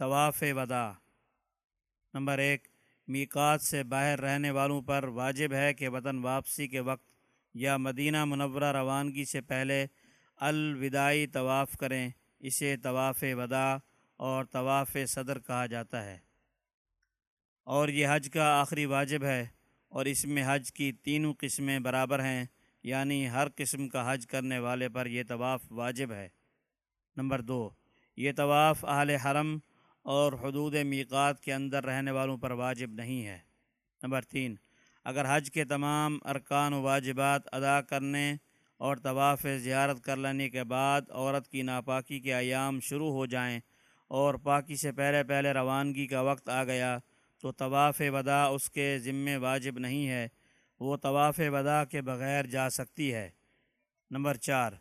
طواف ودا۔ نمبر ایک میکات سے باہر رہنے والوں پر واجب ہے کہ وطن واپسی کے وقت یا مدینہ منورہ روانگی سے پہلے الوداعی طواف کریں۔ اسے طواف ودا اور طواف صدر کہا جاتا ہے۔ اور یہ حج کا آخری واجب ہے اور اس میں حج کی تینوں قسمیں برابر ہیں یعنی ہر قسم کا حج کرنے والے پر یہ طواف واجب ہے۔ نمبر دو، یہ طواف اہل حرم اور حدود میقات کے اندر رہنے والوں پر واجب نہیں ہے۔ نمبر تین، اگر حج کے تمام ارکان و واجبات ادا کرنے اور طواف زیارت کر لینے کے بعد عورت کی ناپاکی کے ایام شروع ہو جائیں اور پاکی سے پہلے پہلے روانگی کا وقت آ گیا، تو طواف ودا اس کے ذمے واجب نہیں ہے۔ وہ طواف ودا کے بغیر جا سکتی ہے۔ نمبر چار،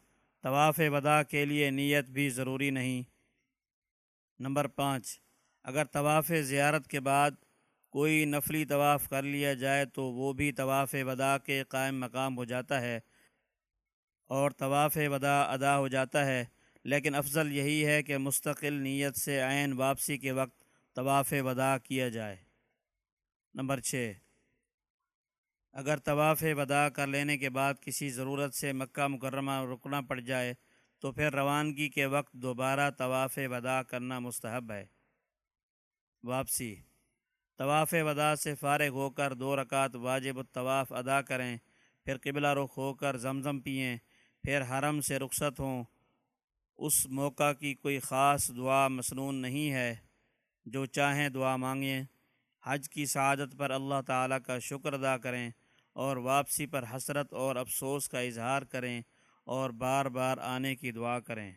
طواف ودا کے لیے نیت بھی ضروری نہیں۔ نمبر پانچ، اگر طواف زیارت کے بعد کوئی نفلی طواف کر لیا جائے تو وہ بھی طواف ودا کے قائم مقام ہو جاتا ہے اور طواف ودا ادا ہو جاتا ہے۔ لیکن افضل یہی ہے کہ مستقل نیت سے عین واپسی کے وقت طواف ودا کیا جائے۔ نمبر چھ، اگر طواف ودا کر لینے کے بعد کسی ضرورت سے مکہ مکرمہ رکنا پڑ جائے تو پھر روانگی کے وقت دوبارہ طواف ودا کرنا مستحب ہے۔ واپسی۔ طواف ودا سے فارغ ہو کر دو رکعت واجب الطواف ادا کریں، پھر قبلہ رخ ہو کر زمزم پئیں پھر حرم سے رخصت ہوں۔ اس موقع کی کوئی خاص دعا مصنون نہیں ہے۔ جو چاہیں دعا مانگیں۔ حج کی سعادت پر اللہ تعالیٰ کا شکر ادا کریں اور واپسی پر حسرت اور افسوس کا اظہار کریں۔ اور بار بار آنے کی دعا کریں۔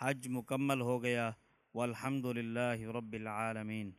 حج مکمل ہو گیا۔ والحمد للہ رب العالمین۔